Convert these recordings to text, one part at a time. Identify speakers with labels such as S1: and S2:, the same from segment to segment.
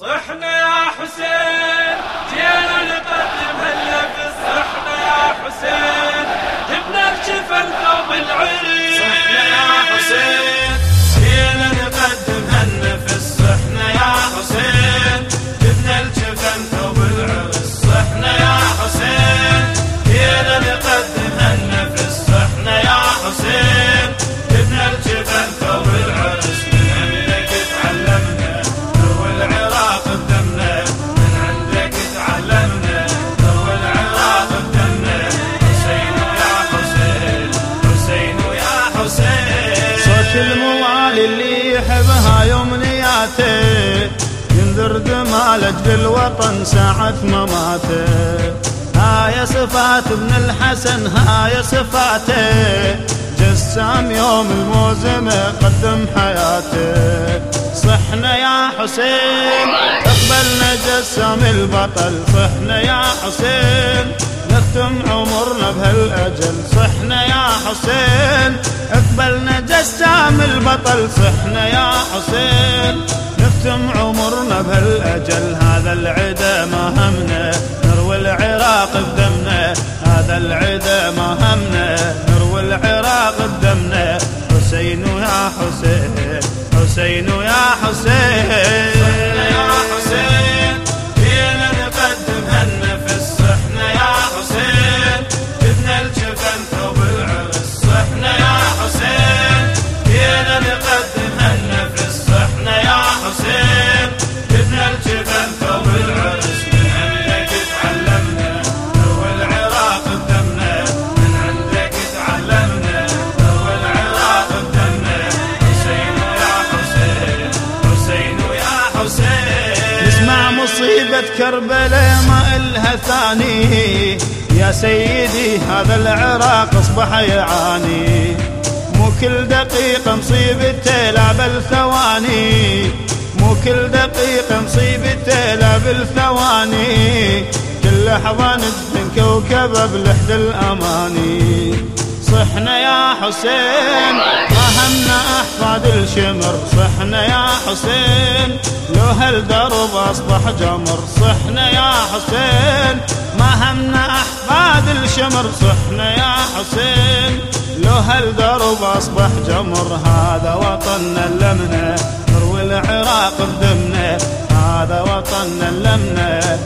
S1: صحنا يا حسين جينا نقدم هالنفس صحنا يا حسين.
S2: يمنياته ينذر دمالج بالوطن ساعة مماته هاي صفات ابن الحسن هاي صفاته. جسام يوم الموزمة قدم حياته. صحنا يا حسين اقبلنا جسام البطل. صحنا يا حسين نختم بهالاجل صحنا يا حسين. اقبلنا جسام البطل صحنا يا حسين. نختم عمرنا بهالأجل هذا العدا ما همنا. نروي العراق بدمنا هذا العدا ما مصيبة كربلاء ما إلها ثاني. يا سيدي هذا العراق أصبح يعاني. مو كل دقيقة مصيبته لا بالثواني. مو كل دقيقة مصيبته لا بالثواني. كل لحظة ندفن كوكبه بلحد الأماني. صحنا يا حسين. ما همنا أحفاد الشمر صحنا يا حسين. لو هالدرب أصبح جمر صحنا يا حسين. ما همنا أحفاد الشمر صحنا يا حسين. لو هالدرب أصبح جمر هذا وطننا لمنا نروي العراق بدمنا هذا وطننا لمنا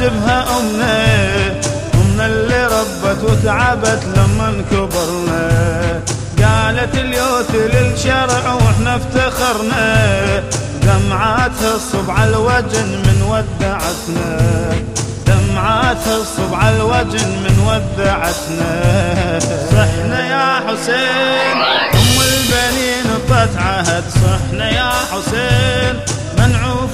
S2: نحسبها أمنا أمنا اللي ربت وتعبت لما كبرنا قالت اليوت للشرع وإحنا افتخرنا. دمعاتها الصبع الوجن من ودعتنا. دمعاتها الصبع الوجن من ودعتنا. صحنا يا حسين أم البنين طت عهد صحنا يا حسين.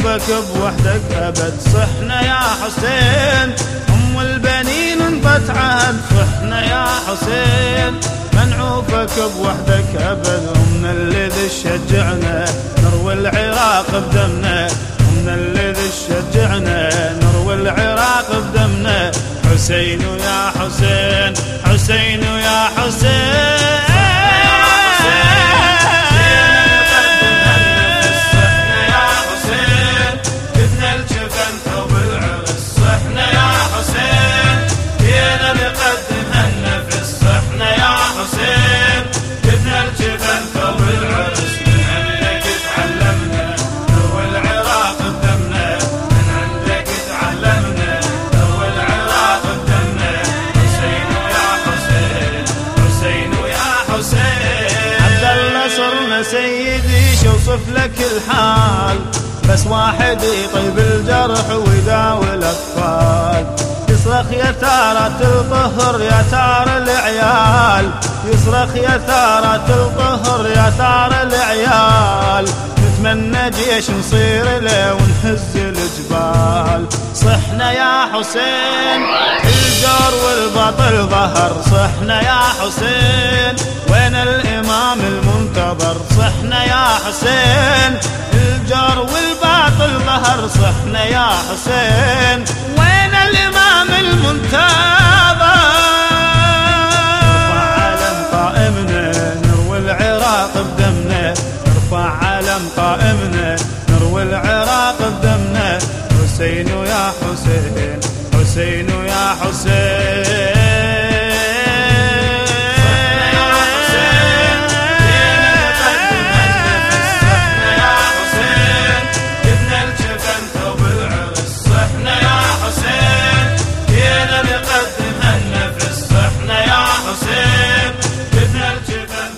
S2: منعوفك بوحدك أبد. صحنا يا حسين. أم البنين انطت عهد صحنا يا حسين. منعوفك بوحدك أبد. أمنا الذي شجعنا. نروي العراق بدمنا. أمنا الذي شجعنا. نروي العراق بدمنا. حسين يا حسين. حسين يا حسين. سيدي شوصف لك الحال. بس واحد يطيب الجرح ويداوي الاطفال يصرخ يا ثارة الطهر يا ثار العيال. يصرخ يا ثارة الطهر يا ثار العيال. نتمنى جيش نصير له ونهز الجبال. صحنا يا حسين الجار والبطل ظهر. صحنا يا حسين وين الإمام المنتظر؟ صحنا يا حسين الجار والباطل ظهر. صحنا يا حسين وين الإمام المنتظر؟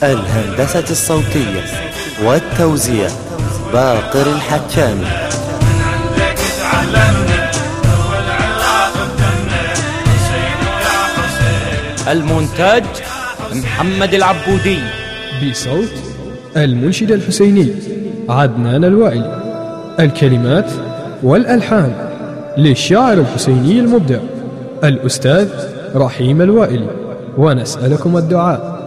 S3: الهندسة الصوتية والتوزيع باقر الحكامي
S4: من عندك تعلمنا والعراق بدمنا حسين يا حسين
S5: المونتاج محمد العبودي.
S6: بصوت المنشد الحسيني عدنان الوائلي الكلمات والألحان للشاعر الحسيني المبدع الأستاذ رحيم الوائلي ونسألكم الدعاء.